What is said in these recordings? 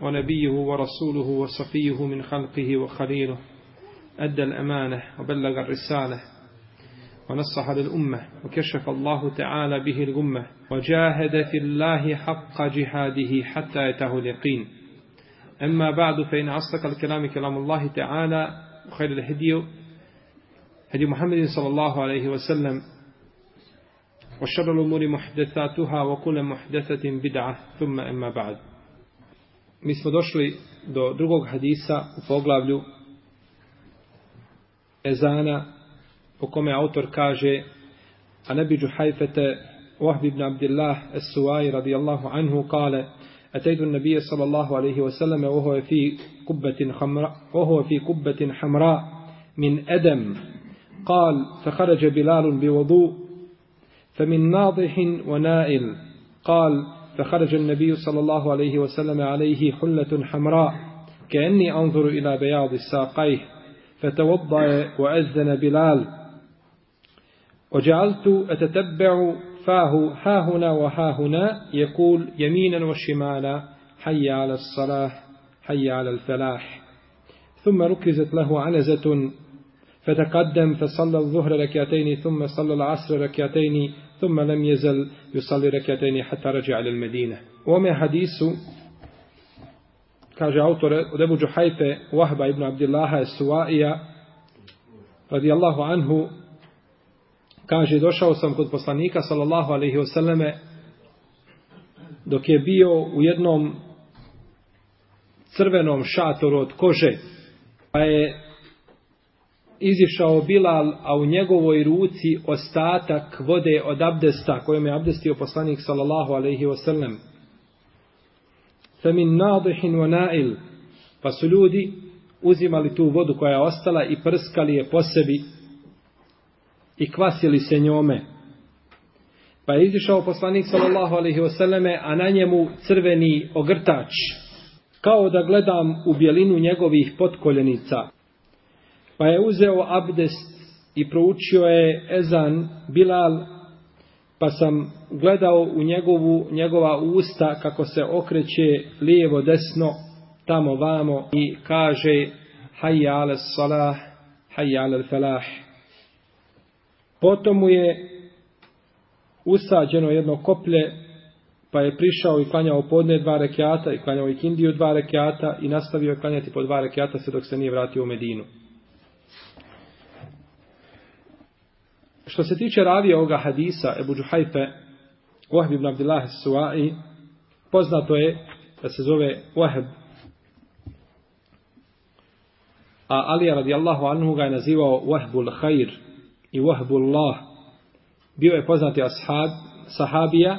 ونبيه ورسوله وصفيه من خلقه وخليله أدى الأمانة وبلغ الرسالة ونصح للأمة وكشف الله تعالى به الغمة وجاهد في الله حق جهاده حتى يتاه اليقين. أما بعد فإن أصدق الكلام كلام الله تعالى وخير الهدي هدي محمد صلى الله عليه وسلم وشر الأمور محدثاتها وكل محدثة بدعة ثم أما بعد. Mi smo došli do drugog hadisa u poglavlju Ezana po kome autor kaže a nebi Džuhajfete Wahbi ibn Abdillah As-Suwai radijallahu anhu kale أتيت النبي صلى الله عليه وسلم وهو في قبة حمراء وهو في قبة حمراء من أدم قال فخرج بلال بوضوء فمن ناضح ونائل قال فخرج النبي صلى الله عليه وسلم عليه حلة حمراء كأني أنظر إلى بياض ساقيه فتوضأ وأذن بلال. وجعلت أتتبع فاه ها هنا وها هنا يقول يمينا وشمالا حي على الصلاة حي على الفلاح. ثم ركزت له عنزة فتقدم فصلى الظهر ركعتين ثم صلى العصر ركعتين ثم لم يزل يصلي ركعتين حتى رجع إلى المدينة وما حديث kaže autor od Ebu Džuhajfe Wahba ibn Abdillaha Suwaija radijallahu anhu kaže došao sam kod poslanika sallallahu alaihi wasallame dok je bio u jednom crvenom šatoru od kože pa je izišao Bilal, a u njegovoj ruci ostatak vode od abdesta kojom je abdestio poslanik sallallahu alaihi wasallam. Femin nadihin wa nail, pa su ljudi uzimali tu vodu koja je ostala i prskali je po sebi i kvasili se njome. Pa je izišao poslanik sallallahu alaihi wasallame, a na njemu crveni ogrtač, kao da gledam u bjelinu njegovih potkoljenica. Pa je uzeo abdest i proučio je ezan Bilal, pa sam gledao u njegovu, njegova usta kako se okreće lijevo desno, tamo vamo i kaže Hayya ala salah, hayya ala falah. Potom mu je usađeno jedno koplje, pa je prišao i klanjao podne dva rekiata i klanjao i kindiju dva rekiata i nastavio je klanjati po dva rekiata sve dok se nije vratio u Medinu. Što se tiče ravija ovoga hadisa, Ebu Džuhajfe, Wahb ibn Abdillah Suai, poznato je da se zove Wahb. A Alija radijallahu anhu ga je nazivao Wahbul Khair i Wahbul Allah. Bio je poznati ashab, sahabija,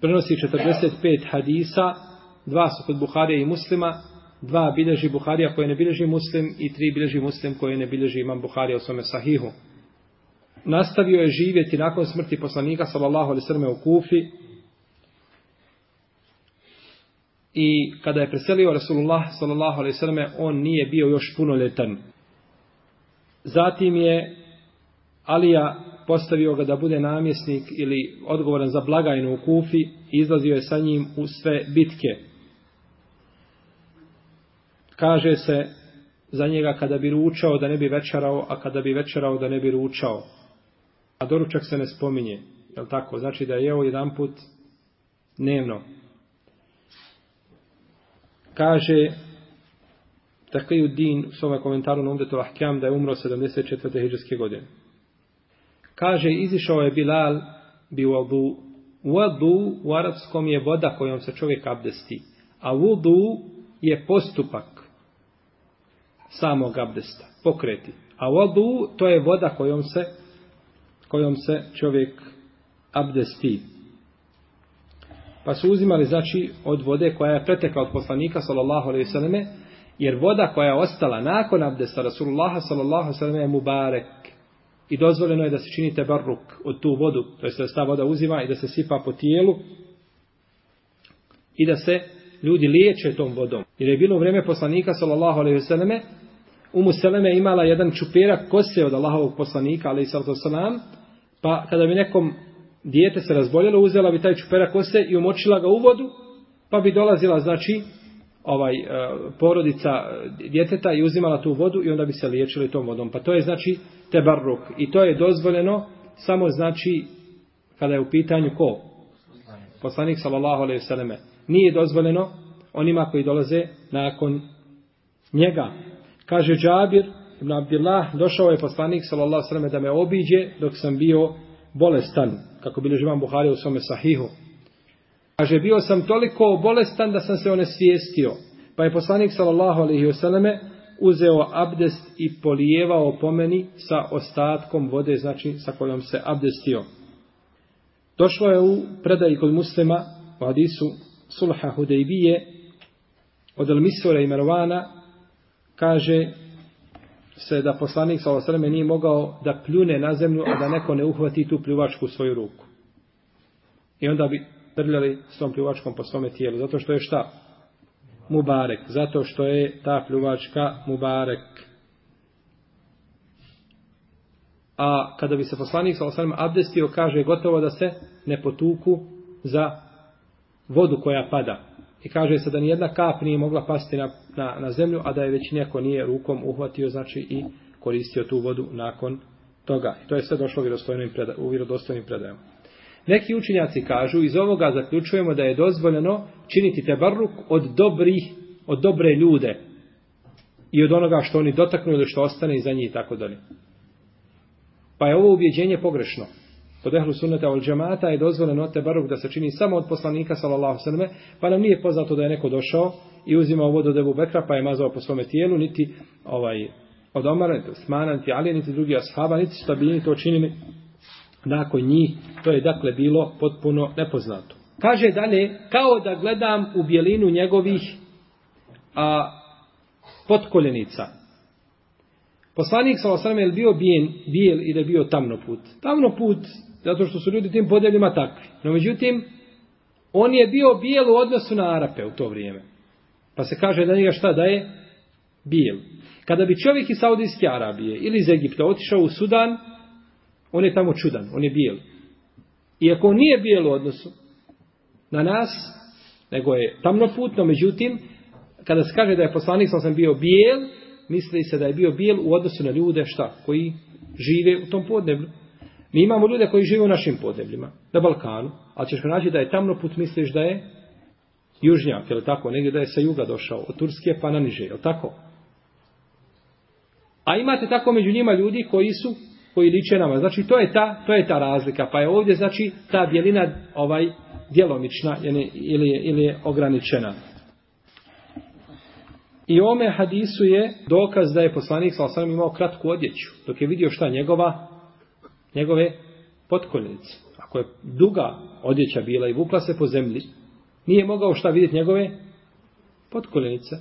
prenosi 45 hadisa, dva su kod Buharija i muslima, dva bilježi Buharija koje ne bilježi muslim i tri bilježi muslim koje ne bilježi imam Buharija u svome sahihu nastavio je živjeti nakon smrti poslanika sallallahu alejhi ve selleme u Kufi. I kada je preselio Rasulullah sallallahu alejhi ve selleme, on nije bio još punoljetan. Zatim je Alija postavio ga da bude namjesnik ili odgovoran za blagajnu u Kufi i izlazio je sa njim u sve bitke. Kaže se za njega kada bi ručao da ne bi večerao, a kada bi večerao da ne bi ručao a doručak se ne spominje. Je tako? Znači da je jeo jedan put dnevno. Kaže Takliju din u svome komentaru na Umdetu Ahkjam da je umro 74. hijđarske godine. Kaže, izišao je Bilal bi vodu. Vodu u arapskom je voda kojom se čovjek abdesti. A vodu je postupak samog abdesta, pokreti. A vodu to je voda kojom se kojom se čovjek abdesti. Pa su uzimali, znači, od vode koja je pretekla od poslanika, sallallahu alaihi selleme, Jer voda koja je ostala nakon abdesta Rasulullaha sallallahu sallam je mubarek. I dozvoljeno je da se čini tebarruk od tu vodu, to je da se ta voda uzima i da se sipa po tijelu i da se ljudi liječe tom vodom. Jer je bilo u vrijeme poslanika sallallahu alaihi selleme Umu Seleme imala jedan čuperak kose od Allahovog poslanika, ali i sallam, pa kada bi nekom dijete se razboljelo, uzela bi taj čuperak kose i umočila ga u vodu, pa bi dolazila, znači, ovaj e, porodica djeteta i uzimala tu vodu i onda bi se liječili tom vodom. Pa to je znači tebarruk i to je dozvoljeno samo znači kada je u pitanju ko? Poslanik sallallahu alejhi ve selleme. Nije dozvoljeno onima koji dolaze nakon njega. Kaže Džabir ibn Abdullah, došao je poslanik sallallahu alejhi ve selleme da me obiđe dok sam bio bolestan, kako bilježi imam Buhari u svome sahihu. Kaže, bio sam toliko bolestan da sam se onesvijestio. Pa je poslanik sallallahu alaihi wasallame uzeo abdest i polijevao po meni sa ostatkom vode, znači sa kojom se abdestio. Došlo je u predaji kod muslima u hadisu Sulha Hudejbije od Al-Misura i Marwana, kaže se da poslanik sa alaihi nije mogao da pljune na zemlju, a da neko ne uhvati tu pljuvačku u svoju ruku. I onda bi trljali s tom pljuvačkom po svome tijelu. Zato što je šta? Mubarek. Zato što je ta pljuvačka Mubarek. A kada bi se poslanik sa osanem abdestio, kaže gotovo da se ne potuku za vodu koja pada. I kaže se da nijedna kap nije mogla pasti na, na, na zemlju, a da je već neko nije rukom uhvatio, znači i koristio tu vodu nakon toga. I to je sve došlo u vjerodostojnim predajama. Neki učinjaci kažu, iz ovoga zaključujemo da je dozvoljeno činiti tebarruk od dobrih, od dobre ljude i od onoga što oni dotaknu ili što ostane iza njih i tako dalje. Pa je ovo ubjeđenje pogrešno. Kod ehlu sunneta ol džemata je dozvoljeno tebarruk da se čini samo od poslanika sallallahu sallam, pa nam nije poznato da je neko došao i uzimao vodu debu Bekra pa je mazao po svome tijelu, niti ovaj, od Omara, niti Osmana, niti Ali, niti drugi ashaba, niti stabini to činili nakon njih, to je dakle bilo potpuno nepoznato. Kaže dalje, kao da gledam u bjelinu njegovih a, potkoljenica. Poslanik sa osrame je bio bijen, bijel i da je bio tamno put. Zato što su ljudi tim podeljima takvi. No međutim, on je bio bijel u odnosu na Arape u to vrijeme. Pa se kaže da njega šta da je? Bijel. Kada bi čovjek iz Saudijske Arabije ili iz Egipta otišao u Sudan, On je tamo čudan, on je bijel. Iako on nije bijel u odnosu na nas, nego je tamno putno, međutim, kada se kaže da je poslanik sam sam bio bijel, misli se da je bio bijel u odnosu na ljude šta, koji žive u tom podneblju. Mi imamo ljude koji žive u našim podnebljima, na Balkanu, ali ćeš naći da je tamno put, misliš da je južnjak, je li tako, negdje da je sa juga došao, od Turske pa na niže, je li tako? A imate tako među njima ljudi koji su koji liče nama. Znači to je ta, to je ta razlika. Pa je ovdje znači ta bjelina ovaj djelomična ili, ili, je, ili je ograničena. I ome hadisu je dokaz da je poslanik sa osam imao kratku odjeću. Dok je vidio šta njegova, njegove potkoljenice. Ako je duga odjeća bila i vukla se po zemlji, nije mogao šta vidjeti njegove potkoljenice.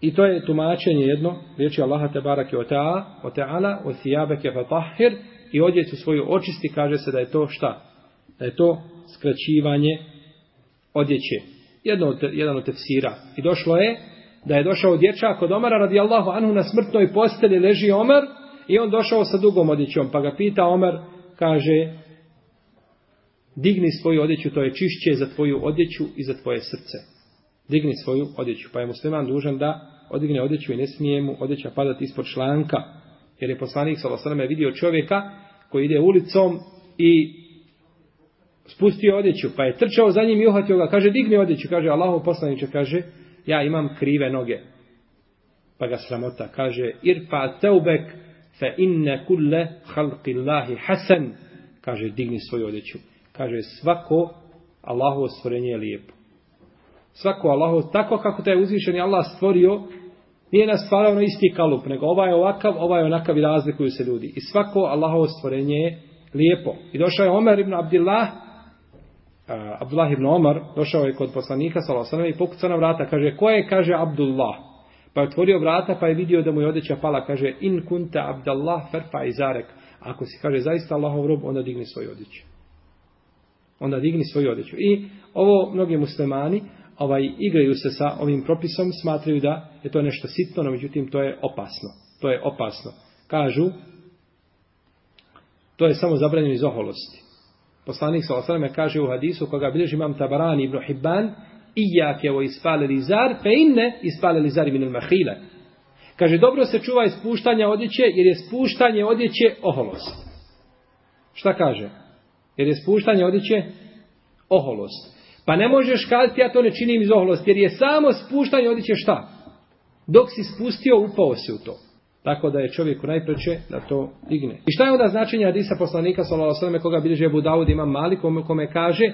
I to je tumačenje jedno, riječi Allaha te barake o ta'a, o ta'ala, o thijabeke fa tahir, i odjeću svoju očisti, kaže se da je to šta? Da je to skraćivanje odjeće. Jedno od, jedan od tefsira. I došlo je da je došao dječak od Omara radi Allahu anhu na smrtnoj posteli leži Omar i on došao sa dugom odjećom. Pa ga pita Omer, kaže, digni svoju odjeću, to je čišće za tvoju odjeću i za tvoje srce digni svoju odjeću. Pa je musliman dužan da odigne odjeću i ne smije mu odjeća padati ispod članka. Jer je poslanik s.a.v. vidio čovjeka koji ide ulicom i spustio odjeću. Pa je trčao za njim i uhvatio ga. Kaže, digni odjeću. Kaže, Allahov poslaniče, kaže, ja imam krive noge. Pa ga sramota. Kaže, irfa teubek fe inne kulle halqillahi hasan. Kaže, digni svoju odjeću. Kaže, svako Allahovo stvorenje je lijepo svako Allahovo, tako kako te je uzvišeni Allah stvorio, nije nas stvarao na isti kalup, nego ovaj je ovakav, ovaj je onakav i razlikuju se ljudi. I svako Allahovo stvorenje je lijepo. I došao je Omer ibn Abdillah, uh, Abdullah ibn Omar, došao je kod poslanika, sallallahu i pokucao na vrata, kaže, ko je, kaže, Abdullah. Pa je otvorio vrata pa je vidio da mu je odeća pala. Kaže, in kunta abdallah ferfa izarek. Ako si kaže zaista Allahov rob, onda digni svoju odjeću. Onda digni svoju odjeću. I ovo mnogi muslimani ovaj, igraju se sa ovim propisom, smatraju da je to nešto sitno, no međutim to je opasno. To je opasno. Kažu, to je samo zabranjeno iz oholosti. Poslanik sa osaleme kaže u hadisu koga bilježi imam Tabarani ibn Hibban, ijake o ispalili zar, fe inne ispalili zar ibn mahile. Kaže, dobro se čuva ispuštanja odjeće, jer je spuštanje odjeće oholost. Šta kaže? Jer je spuštanje odjeće oholost. Pa ne možeš kazati, ja to ne činim iz oholosti, jer je samo spuštanje odjeće šta? Dok si spustio, upao si u to. Tako da je čovjeku najpreće da to digne. I šta je onda značenje Adisa poslanika, sallallahu alejhi koga bilježi Abu Dawud ima Malik, kome, kome kaže,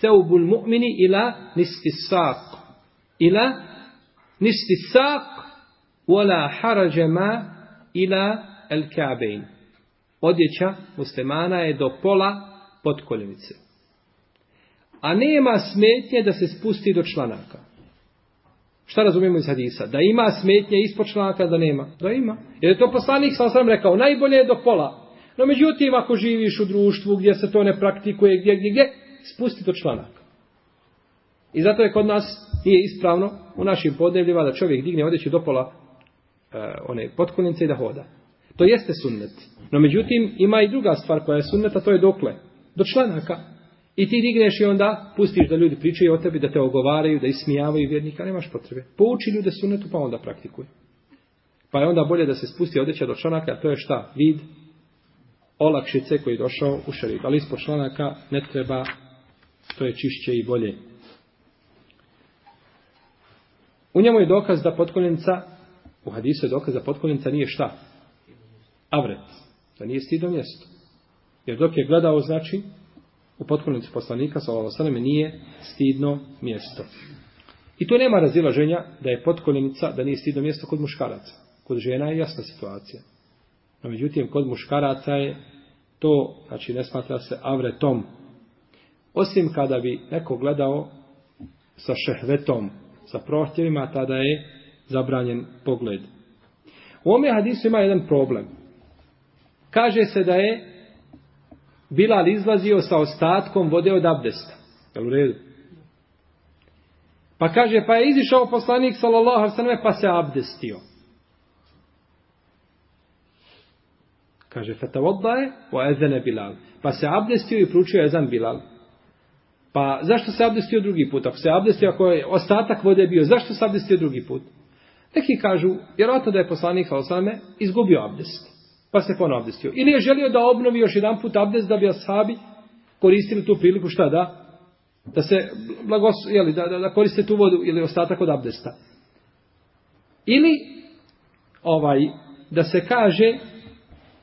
Seubul mu'mini ila nisfi saq. Ila nisfi saq, wala harađe ma ila el ka'bein. Odjeća muslimana je do pola podkoljenice. A nema smetnje da se spusti do članaka. Šta razumijemo iz hadisa? Da ima smetnje ispod članaka, da nema? Da ima. Jer je to poslanik sam sam rekao, najbolje je do pola. No međutim, ako živiš u društvu gdje se to ne praktikuje, gdje, gdje, gdje, spusti do članaka. I zato je kod nas nije ispravno u našim podnevljima da čovjek digne odjeću do pola e, one potkolnice i da hoda. To jeste sunnet. No međutim, ima i druga stvar koja je sunnet, a to je dokle? Do članaka. I ti digneš i onda pustiš da ljudi pričaju o tebi, da te ogovaraju, da ismijavaju vjernika, nemaš potrebe. Pouči ljude sunnetu pa onda praktikuj. Pa je onda bolje da se spusti odjeća do članaka, a to je šta? Vid olakšice koji je došao u šarit. Ali ispod članaka ne treba, to je čišće i bolje. U njemu je dokaz da potkoljenica, u hadisu je dokaz da potkoljenica nije šta? Avret. Da nije stidno mjesto. Jer dok je gledao, znači, u potkoljenicu poslanika, sa ovo nije stidno mjesto. I tu nema razilaženja da je potkoljenica, da nije stidno mjesto kod muškaraca. Kod žena je jasna situacija. No, međutim, kod muškaraca je to, znači ne smatra se avretom. Osim kada bi neko gledao sa šehvetom, sa prohtjevima, tada je zabranjen pogled. U ome hadisu ima jedan problem. Kaže se da je Bilal izlazio sa ostatkom vode od abdesta. Jel u redu? Pa kaže, pa je izišao poslanik sallallahu alaihi sallam pa se abdestio. Kaže, fatavodda je o ezene Bilal. Pa se abdestio i pručio ezan Bilal. Pa zašto se abdestio drugi put? Ako se abdestio, ako je ostatak vode bio, zašto se abdestio drugi put? Neki kažu, vjerojatno da je poslanik Osame izgubio abdest. Pa se ponovno abdestio. Ili je želio da obnovi još jedan put abdest da bi ashabi koristili tu priliku šta da? Da se blagos, jeli, da, da, da koriste tu vodu ili ostatak od abdesta. Ili ovaj da se kaže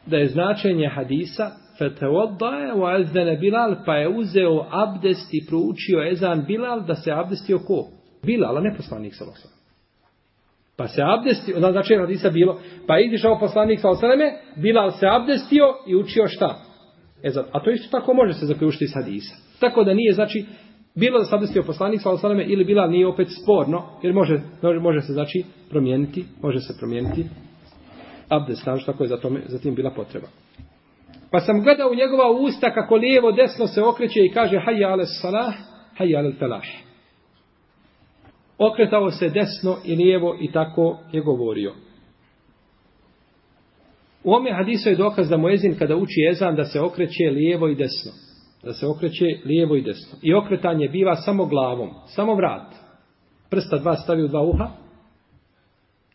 da je značenje hadisa Fetawaddae wa azdana Bilal pa je uzeo abdest i proučio ezan Bilal da se abdestio ko? Bilal, a ne poslanik sallallahu Pa se abdestio, onda znači hadisa bilo, pa je izišao poslanik sa osaleme, Bilal se abdestio i učio šta? Ezan. A to isto tako može se zaključiti iz hadisa. Tako da nije, znači, bilo da se abdestio poslanik sa osaleme ili Bilal nije opet sporno, jer može, može se, znači, promijeniti, može se promijeniti abdest, znači tako je za tome, zatim bila potreba. Pa sam gledao u njegova usta kako lijevo desno se okreće i kaže hayya ale salah, hayya ale felah. Okretao se desno i lijevo i tako je govorio. U ome hadisu je dokaz da muezin kada uči ezan da se okreće lijevo i desno. Da se okreće lijevo i desno. I okretanje biva samo glavom, samo vrat. Prsta dva stavi u dva uha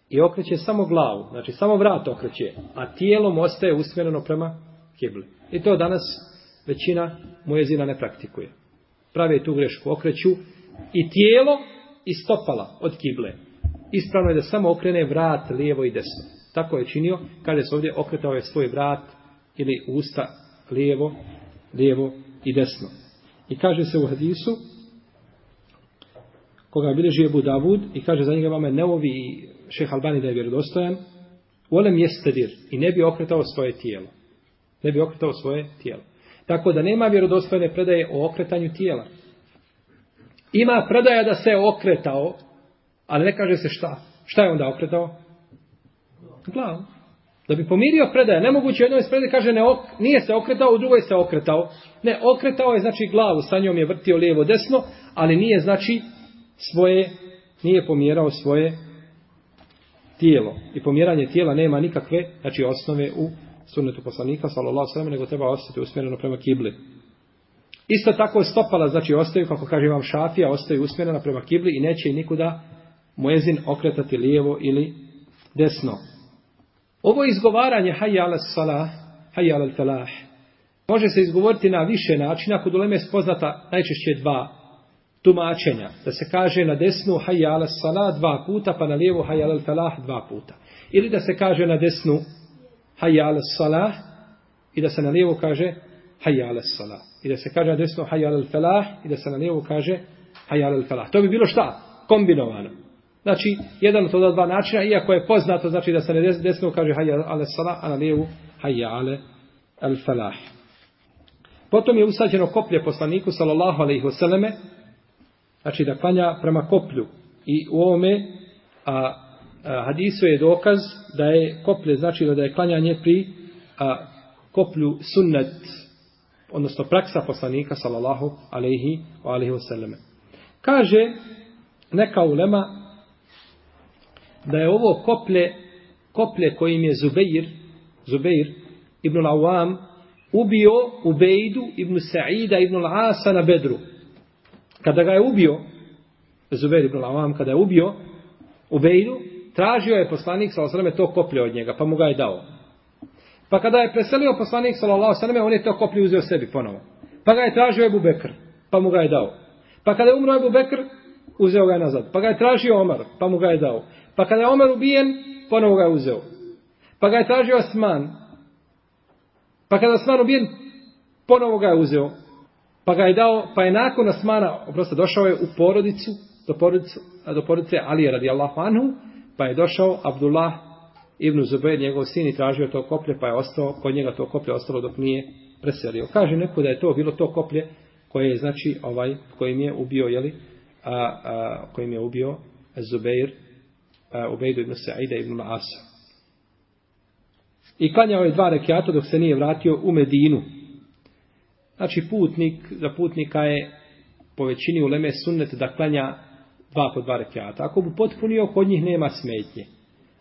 i okreće samo glavu. Znači samo vrat okreće, a tijelom ostaje usmjereno prema kible. I to danas većina mujezina ne praktikuje. Prave tu grešku, okreću i tijelo i stopala od kible. Ispravno je da samo okrene vrat lijevo i desno. Tako je činio, kada se ovdje okretao je svoj vrat ili usta lijevo, lijevo i desno. I kaže se u hadisu, koga bilježi Ebu Davud, i kaže za njega vama Neovi i šeh Albani da je vjerodostojan, volem jestedir i ne bi okretao svoje tijelo. Ne bi okretao svoje tijelo. Tako da nema vjerodostojne predaje o okretanju tijela. Ima predaja da se okretao, ali ne kaže se šta. Šta je onda okretao? Glavu. Da bi pomirio predaje. Nemoguće jednoj predaje kaže ne ok, nije se okretao, u drugoj se okretao. Ne, okretao je znači glavu, sa njom je vrtio lijevo desno, ali nije znači svoje, nije pomjerao svoje tijelo. I pomjeranje tijela nema nikakve, znači osnove u sunnetu poslanika, sallallahu sallam, nego treba ostati usmjereno prema kibli. Isto tako stopala, znači ostaju, kako kaže vam šafija, ostaju usmjerena prema kibli i neće nikuda muezin okretati lijevo ili desno. Ovo izgovaranje hayya ala salah, hayya ala falah, može se izgovoriti na više načina, kod uleme spoznata najčešće dva tumačenja. Da se kaže na desnu hayya ala salah dva puta, pa na lijevo hayya ala falah dva puta. Ili da se kaže na desnu hayya ala salah i da se na lijevo kaže hayya ala salah. I da se kaže na desno hayya ala falah i da se na lijevo kaže hayya ala falah. To bi bilo šta? Kombinovano. Znači, jedan od toga dva načina, iako je poznato, znači da se na desno kaže hayya ala salah, a na lijevu hayya ala al falah. Potom je usađeno koplje poslaniku, sallallahu alejhi ve selleme, znači da klanja prema koplju. I u ovome a, hadisu je dokaz da je koplje, znači da je klanjanje pri a, koplju sunnet, odnosno praksa poslanika, sallallahu alaihi wa alaihi wasallame. Kaže neka ulema da je ovo koplje, koplje kojim je Zubeir, Zubeir ibn al-Awam, ubio Ubejdu ibn Sa'ida ibn al-Asa na Bedru. Kada ga je ubio, Zubeir ibn al-Awam, kada je ubio Ubejdu, tražio je poslanik s.a.v. to koplje od njega, pa mu ga je dao. Pa kada je preselio poslanik s.a.v. on je to koplje uzeo sebi ponovo. Pa ga je tražio Ebu Bekr, pa mu ga je dao. Pa kada je umro Ebu Bekr, uzeo ga je nazad. Pa ga je tražio Omar, pa mu ga je dao. Pa kada je Omar ubijen, ponovo ga je uzeo. Pa ga je tražio Osman. Pa kada je Osman ubijen, ponovo ga je uzeo. Pa ga je dao, pa je nakon Osmana, oprosto, došao je u porodicu, do porodice, do porodice Ali radijallahu anhu, pa je došao Abdullah ibn Zubair, njegov sin, i tražio to koplje, pa je ostao, kod njega to koplje ostalo dok nije preselio. Kaže neko da je to bilo to koplje koje je, znači, ovaj, kojim je ubio, jeli, a, a, kojim je ubio Zubair, Ubejdu ibn Sa'ida ibn Asa. I klanjao je dva rekiata dok se nije vratio u Medinu. Znači putnik, za putnika je po većini uleme sunnet da klanja dva po dva rekiata. Ako bi potpunio, kod njih nema smetnje.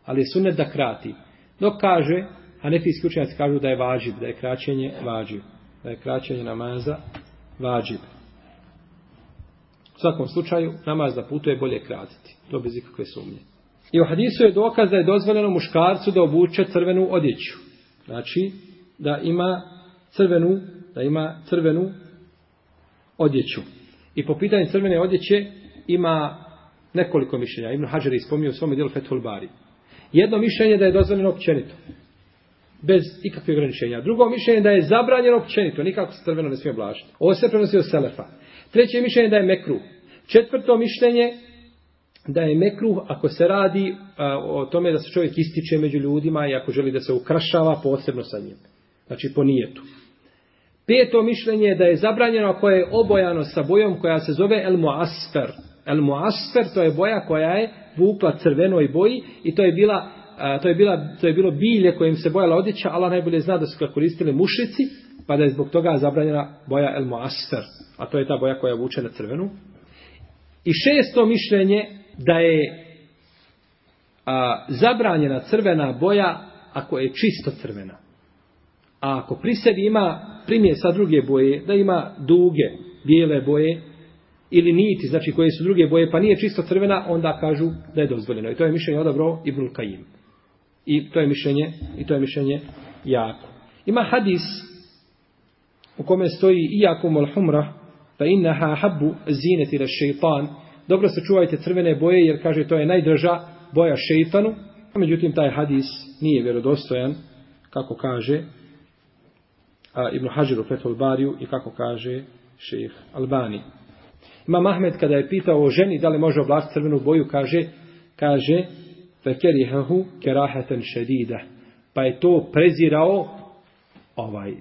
Ali je sunnet da krati. Dok kaže, a učenjaci kažu da je vađib, da je kraćenje vađib. Da je kraćenje namaza vađib. U svakom slučaju, namaz da putuje bolje kratiti. To bez ikakve sumnje. I u hadisu je dokaz da je dozvoljeno muškarcu da obuče crvenu odjeću. Znači, da ima crvenu, da ima crvenu odjeću. I po pitanju crvene odjeće ima nekoliko mišljenja. Ibn Hajar je ispomnio u svom dijelu Fethul Bari. Jedno mišljenje da je dozvoljeno općenito. Bez ikakve ograničenja. Drugo mišljenje da je zabranjeno općenito. Nikako se crveno ne smije oblašiti. Ovo se prenosi od Selefa. Treće mišljenje da je mekru. Četvrto mišljenje da je mekruh ako se radi a, o tome da se čovjek ističe među ljudima i ako želi da se ukrašava posebno sa njim. Znači po nijetu. Peto mišljenje je da je zabranjeno ako je obojano sa bojom koja se zove el muasfer. El muasfer to je boja koja je vukla crvenoj boji i to je bila a, to je bila to je bilo bilje kojim se bojala odjeća, Allah najbolje zna da su ga koristili mušici, pa da je zbog toga zabranjena boja el muasfer. A to je ta boja koja vuče na crvenu. I šesto mišljenje da je a, zabranjena crvena boja ako je čisto crvena. A ako pri sebi ima primje sa druge boje, da ima duge, bijele boje, ili niti, znači koje su druge boje, pa nije čisto crvena, onda kažu da je dozvoljeno. I to je mišljenje odabro Ibn Kajim. I to je mišljenje, i to je mišljenje jako. Ima hadis u kome stoji iako mol humra, fa innaha habbu zineti la šeitan, dobro se čuvajte crvene boje, jer kaže to je najdrža boja šeitanu. Međutim, taj hadis nije vjerodostojan, kako kaže a, Ibn Hajar u Fethul Bariju i kako kaže šejh Albani. Imam Ahmed kada je pitao o ženi da li može oblačiti crvenu boju, kaže, kaže, fekerihahu kerahatan šedida. Pa je to prezirao, ovaj, e,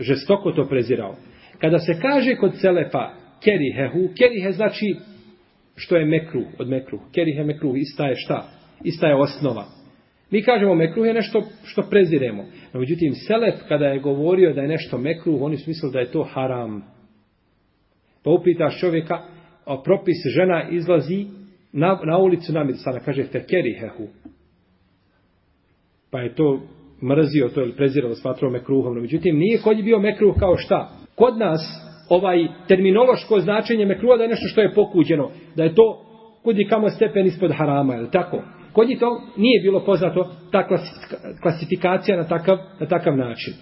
žestoko to prezirao. Kada se kaže kod Selefa kerihehu, kerihe znači što je mekruh od mekruh. Kerihe mekruh, ista je šta? Ista je osnova. Mi kažemo mekruh je nešto što preziremo. No, međutim, Selef kada je govorio da je nešto mekruh, oni su mislili da je to haram. Pa upitaš čovjeka, a propis žena izlazi na, na ulicu namir sana, kaže fekerihehu. Pa je to mrzio to ili prezirao, smatrao mekruhom. No, međutim, nije kod je bio mekruh kao šta? Kod nas ovaj terminološko značenje mekruha da je nešto što je pokuđeno. Da je to kod je kamo stepen ispod harama, je tako? Kod je to nije bilo poznato ta klasifikacija na takav, na takav način.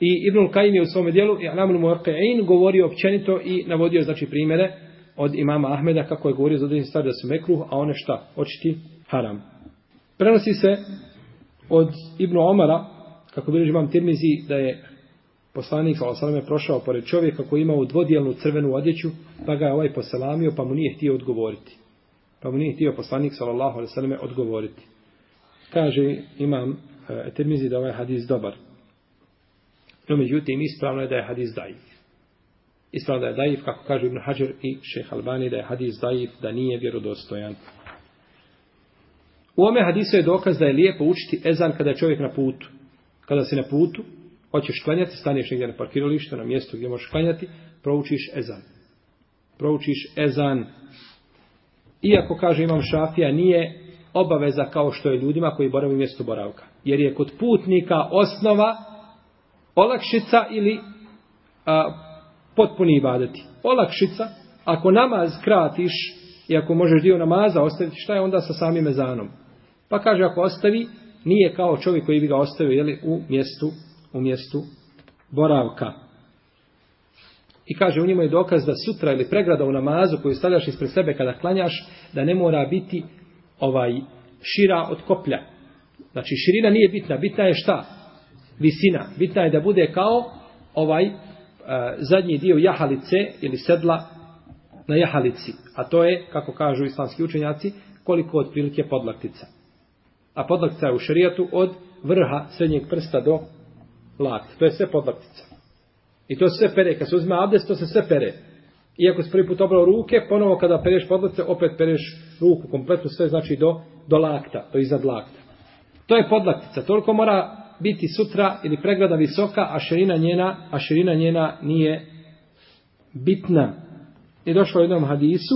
I Ibnul Kajim je u svom dijelu I'lamul Muarqe'in govorio općenito i navodio znači primjere od imama Ahmeda kako je govorio za određenje stvari da su mekruh, a one šta? Očiti haram. Prenosi se od Ibnu Omara, kako bilježi imam Tirmizi, da je poslanik sa je prošao pored čovjeka koji ima u dvodijelnu crvenu odjeću, pa ga je ovaj poselamio, pa mu nije htio odgovoriti. Pa mu nije htio poslanik sallallahu alejhi ve odgovoriti. Kaže imam e, Tirmizi da ovaj hadis dobar. No međutim ispravno je da je hadis daif. Ispravno da je daif, kako kažu Ibn Hajar i šeh Albani, da je hadis daif, da nije vjerodostojan. U ome hadisu je dokaz da je lijepo učiti ezan kada je čovjek na putu. Kada si na putu, hoćeš klanjati, staneš negdje na parkiralištu, na mjestu gdje možeš klanjati, proučiš ezan. Proučiš ezan. Iako, kaže imam šafija, nije obaveza kao što je ljudima koji borave mjesto mjestu boravka. Jer je kod putnika osnova olakšica ili a, potpuni ibadeti. Olakšica, ako namaz kratiš i ako možeš dio namaza ostaviti, šta je onda sa samim ezanom? Pa kaže, ako ostavi, nije kao čovjek koji bi ga ostavio jeli, u mjestu u mjestu boravka. I kaže, u njima je dokaz da sutra ili pregrada u namazu koju stavljaš ispred sebe kada klanjaš, da ne mora biti ovaj šira od koplja. Znači, širina nije bitna. Bitna je šta? Visina. Bitna je da bude kao ovaj e, zadnji dio jahalice ili sedla na jahalici. A to je, kako kažu islamski učenjaci, koliko otprilike podlaktica. A podlaktica je u šarijatu od vrha srednjeg prsta do lakt. To je sve podlaktica. I to se sve pere. Kad se uzme abdest, to se sve pere. Iako se prvi put obrao ruke, ponovo kada pereš podlaktice, opet pereš ruku kompletno, sve znači do, do lakta, do iznad lakta. To je podlaktica. Toliko mora biti sutra ili pregrada visoka, a širina njena, a širina njena nije bitna. I došlo u jednom hadisu,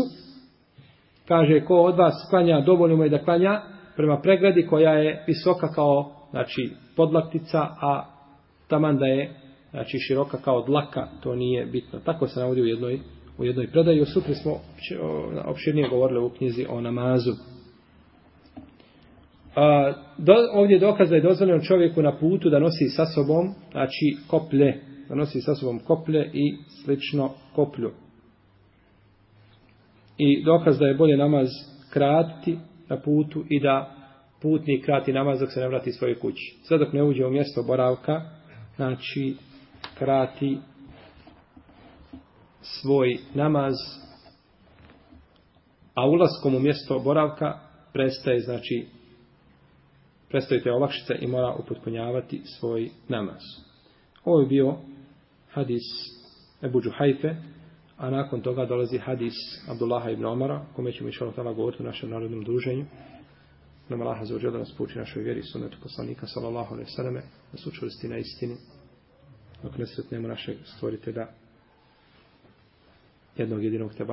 kaže, ko od vas klanja, dovoljno mu je da klanja prema pregradi koja je visoka kao, znači, podlaktica, a taman da je znači široka kao dlaka, to nije bitno. Tako se navodi u jednoj, u jednoj predaji. O sutri smo opširnije govorili u knjizi o namazu. A, do, ovdje je dokaz da je dozvoljeno čovjeku na putu da nosi sa sobom, znači koplje, da nosi sa sobom koplje i slično koplju. I dokaz da je bolje namaz kratiti na putu i da putnik krati namaz dok se ne vrati svoje kući. Sve dok ne uđe u mjesto boravka, znači krati svoj namaz a ulaskom u mjesto boravka prestaje znači prestaje te olakšice i mora upotpunjavati svoj namaz. Ovo je bio hadis Ebu Džuhajfe, a nakon toga dolazi hadis Abdullaha ibn Omara, kome ćemo išao tala govoriti u našem narodnom druženju. Nam Allah za da nas puči našoj vjeri sunnetu poslanika sallallahu alaihi sallame, da su čvrsti na istini dok ne sretnemo našeg stvoritelja jednog jedinog teba